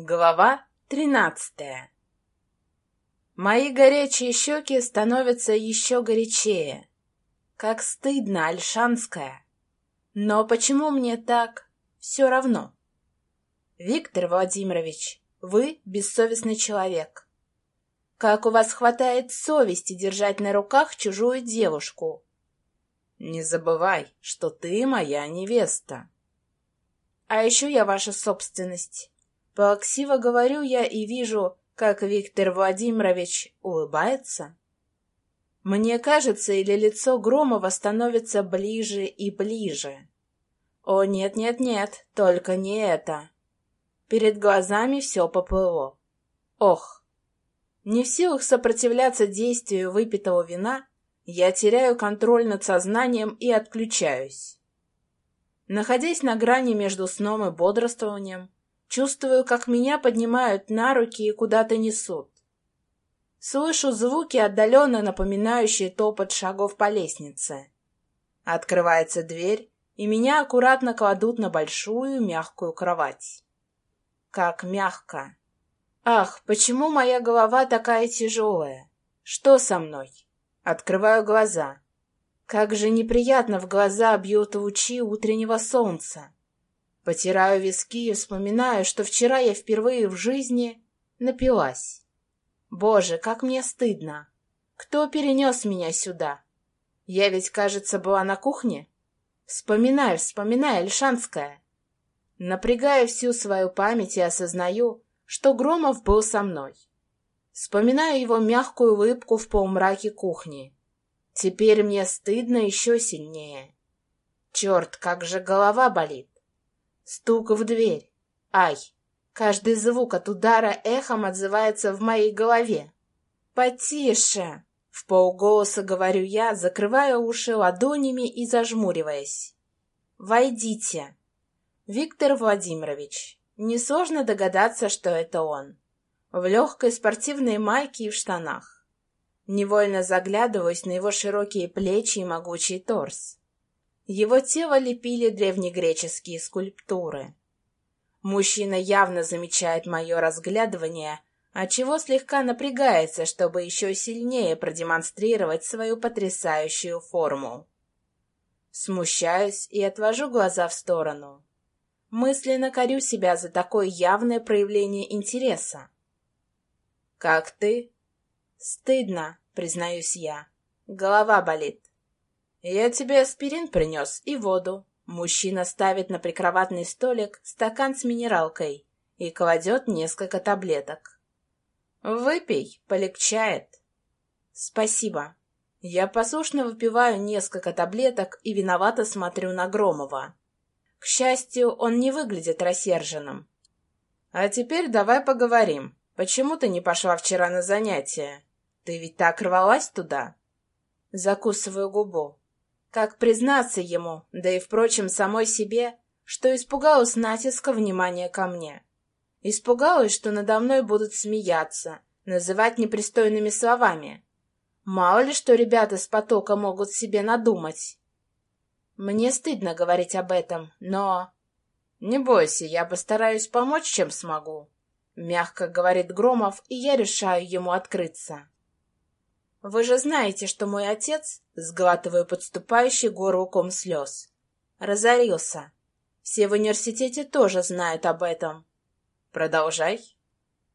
Глава тринадцатая Мои горячие щеки становятся еще горячее. Как стыдно, Альшанская. Но почему мне так все равно? Виктор Владимирович, вы бессовестный человек. Как у вас хватает совести держать на руках чужую девушку? Не забывай, что ты моя невеста. А еще я ваша собственность. Плаксиво говорю я и вижу, как Виктор Владимирович улыбается. Мне кажется, или лицо Громова становится ближе и ближе. О, нет-нет-нет, только не это. Перед глазами все поплыло. Ох! Не в силах сопротивляться действию выпитого вина, я теряю контроль над сознанием и отключаюсь. Находясь на грани между сном и бодрствованием, Чувствую, как меня поднимают на руки и куда-то несут. Слышу звуки, отдаленно напоминающие топот шагов по лестнице. Открывается дверь, и меня аккуратно кладут на большую мягкую кровать. Как мягко. Ах, почему моя голова такая тяжелая? Что со мной? Открываю глаза. Как же неприятно в глаза бьют лучи утреннего солнца. Потираю виски и вспоминаю, что вчера я впервые в жизни напилась. Боже, как мне стыдно. Кто перенес меня сюда? Я ведь, кажется, была на кухне. Вспоминаю, вспоминаю, Альшанская. Напрягаю всю свою память и осознаю, что Громов был со мной. Вспоминаю его мягкую улыбку в полумраке кухни. Теперь мне стыдно еще сильнее. Черт, как же голова болит. Стук в дверь. Ай! Каждый звук от удара эхом отзывается в моей голове. «Потише!» — в полголоса говорю я, закрывая уши ладонями и зажмуриваясь. «Войдите!» Виктор Владимирович. Несложно догадаться, что это он. В легкой спортивной майке и в штанах. Невольно заглядываюсь на его широкие плечи и могучий торс. Его тело лепили древнегреческие скульптуры. Мужчина явно замечает мое разглядывание, отчего слегка напрягается, чтобы еще сильнее продемонстрировать свою потрясающую форму. Смущаюсь и отвожу глаза в сторону. Мысленно корю себя за такое явное проявление интереса. «Как ты?» «Стыдно», — признаюсь я. «Голова болит». «Я тебе аспирин принес и воду». Мужчина ставит на прикроватный столик стакан с минералкой и кладет несколько таблеток. «Выпей, полегчает». «Спасибо». Я послушно выпиваю несколько таблеток и виновато смотрю на Громова. К счастью, он не выглядит рассерженным. «А теперь давай поговорим. Почему ты не пошла вчера на занятия? Ты ведь так рвалась туда?» Закусываю губу. Как признаться ему, да и, впрочем, самой себе, что испугалась натиска внимания ко мне. Испугалась, что надо мной будут смеяться, называть непристойными словами. Мало ли, что ребята с потока могут себе надумать. Мне стыдно говорить об этом, но... Не бойся, я постараюсь помочь, чем смогу. Мягко говорит Громов, и я решаю ему открыться. Вы же знаете, что мой отец, сглатывая подступающий горлуком слез, разорился. Все в университете тоже знают об этом. Продолжай.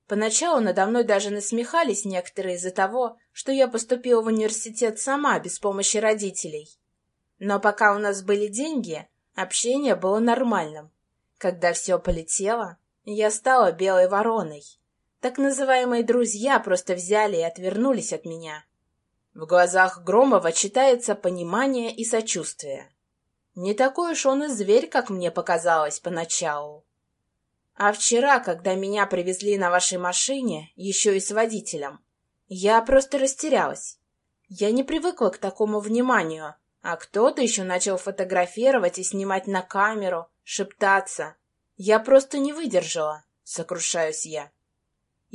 Поначалу надо мной даже насмехались некоторые из-за того, что я поступила в университет сама, без помощи родителей. Но пока у нас были деньги, общение было нормальным. Когда все полетело, я стала белой вороной. Так называемые друзья просто взяли и отвернулись от меня. В глазах Громова читается понимание и сочувствие. Не такой уж он и зверь, как мне показалось поначалу. А вчера, когда меня привезли на вашей машине, еще и с водителем, я просто растерялась. Я не привыкла к такому вниманию, а кто-то еще начал фотографировать и снимать на камеру, шептаться. Я просто не выдержала, сокрушаюсь я.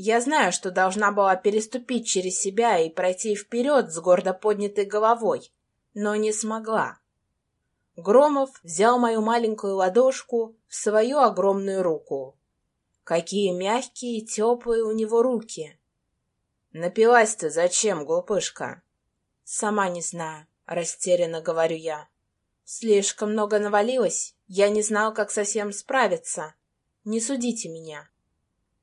Я знаю, что должна была переступить через себя и пройти вперед с гордо поднятой головой, но не смогла. Громов взял мою маленькую ладошку в свою огромную руку. Какие мягкие и теплые у него руки. Напилась ты зачем, глупышка? Сама не знаю, растерянно говорю я. Слишком много навалилось, я не знал, как совсем справиться. Не судите меня.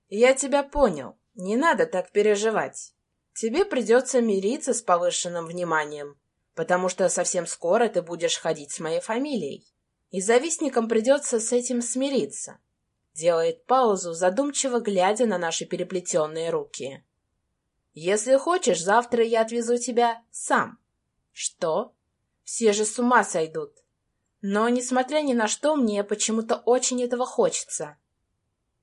Я тебя понял, не надо так переживать. Тебе придется мириться с повышенным вниманием, потому что совсем скоро ты будешь ходить с моей фамилией. И завистникам придется с этим смириться. Делает паузу, задумчиво глядя на наши переплетенные руки. Если хочешь, завтра я отвезу тебя сам. Что? Все же с ума сойдут. Но, несмотря ни на что, мне почему-то очень этого хочется.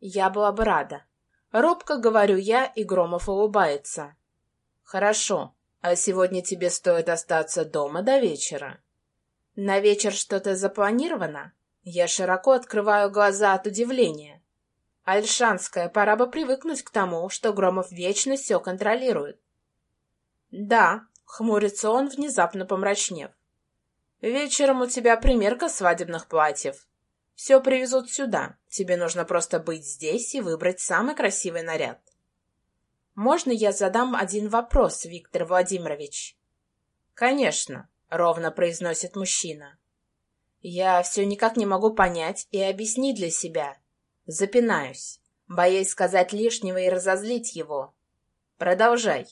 Я была бы рада. Робко говорю я, и Громов улыбается. Хорошо, а сегодня тебе стоит остаться дома до вечера. На вечер что-то запланировано? Я широко открываю глаза от удивления. Альшанская, пора бы привыкнуть к тому, что Громов вечно все контролирует. Да, хмурится он, внезапно помрачнев. Вечером у тебя примерка свадебных платьев. Все привезут сюда. Тебе нужно просто быть здесь и выбрать самый красивый наряд. Можно я задам один вопрос, Виктор Владимирович? Конечно, ровно произносит мужчина. Я все никак не могу понять и объяснить для себя. Запинаюсь, боясь сказать лишнего и разозлить его. Продолжай.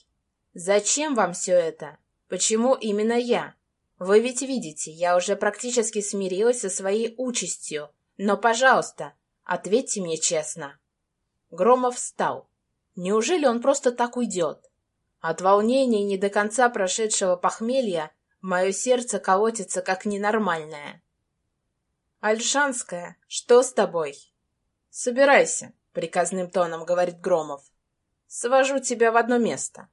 Зачем вам все это? Почему именно я? Вы ведь видите, я уже практически смирилась со своей участью. Но, пожалуйста, ответьте мне честно. Громов встал. Неужели он просто так уйдет? От волнения и не до конца прошедшего похмелья мое сердце колотится как ненормальное. «Альшанская, что с тобой?» «Собирайся», — приказным тоном говорит Громов. «Свожу тебя в одно место».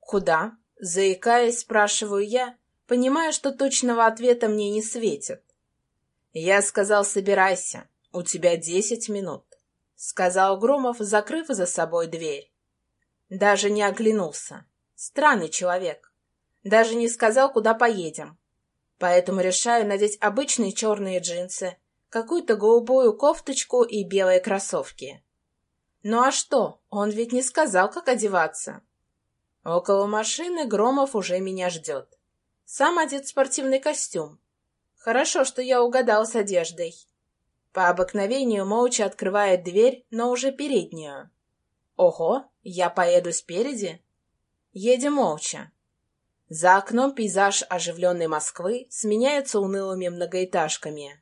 «Куда?» — заикаясь, спрашиваю я, понимая, что точного ответа мне не светит. «Я сказал, собирайся, у тебя десять минут». — сказал Громов, закрыв за собой дверь. Даже не оглянулся. Странный человек. Даже не сказал, куда поедем. Поэтому решаю надеть обычные черные джинсы, какую-то голубую кофточку и белые кроссовки. Ну а что? Он ведь не сказал, как одеваться. Около машины Громов уже меня ждет. Сам одет в спортивный костюм. Хорошо, что я угадал с одеждой. По обыкновению молча открывает дверь, но уже переднюю. Ого, я поеду спереди? Едем молча. За окном пейзаж оживленной Москвы сменяется унылыми многоэтажками.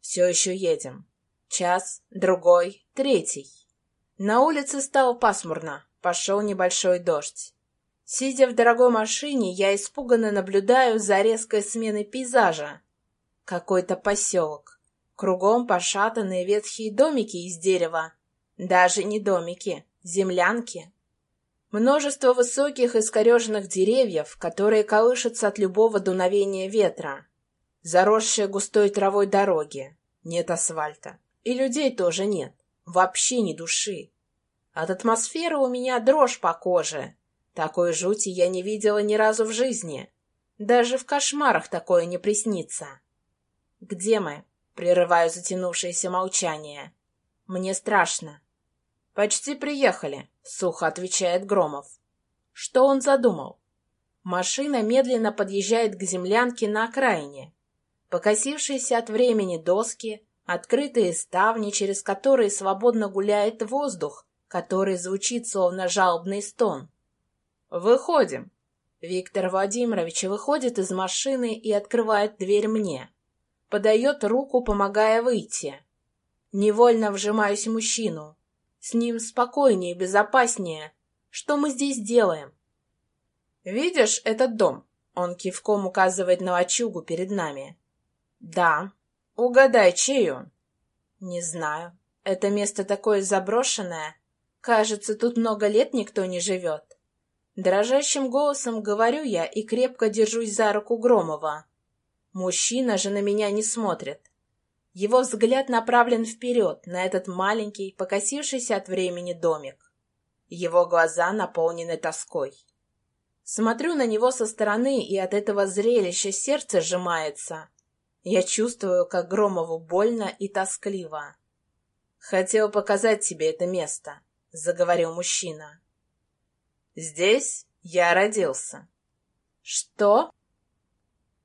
Все еще едем. Час, другой, третий. На улице стало пасмурно, пошел небольшой дождь. Сидя в дорогой машине, я испуганно наблюдаю за резкой сменой пейзажа. Какой-то поселок. Кругом пошатанные ветхие домики из дерева. Даже не домики, землянки. Множество высоких искореженных деревьев, которые колышутся от любого дуновения ветра. Заросшие густой травой дороги. Нет асфальта. И людей тоже нет. Вообще ни души. От атмосферы у меня дрожь по коже. Такой жути я не видела ни разу в жизни. Даже в кошмарах такое не приснится. Где мы? Прерываю затянувшееся молчание. Мне страшно. «Почти приехали», — сухо отвечает Громов. Что он задумал? Машина медленно подъезжает к землянке на окраине. Покосившиеся от времени доски, открытые ставни, через которые свободно гуляет воздух, который звучит словно жалобный стон. «Выходим». Виктор Владимирович выходит из машины и открывает дверь мне подает руку, помогая выйти. Невольно вжимаюсь в мужчину. С ним спокойнее, безопаснее. Что мы здесь делаем? Видишь этот дом? Он кивком указывает на лачугу перед нами. Да. Угадай, чей он? Не знаю. Это место такое заброшенное. Кажется, тут много лет никто не живет. Дрожащим голосом говорю я и крепко держусь за руку Громова. Мужчина же на меня не смотрит. Его взгляд направлен вперед, на этот маленький, покосившийся от времени домик. Его глаза наполнены тоской. Смотрю на него со стороны, и от этого зрелища сердце сжимается. Я чувствую, как Громову больно и тоскливо. Хотел показать тебе это место, заговорил мужчина. Здесь я родился. Что?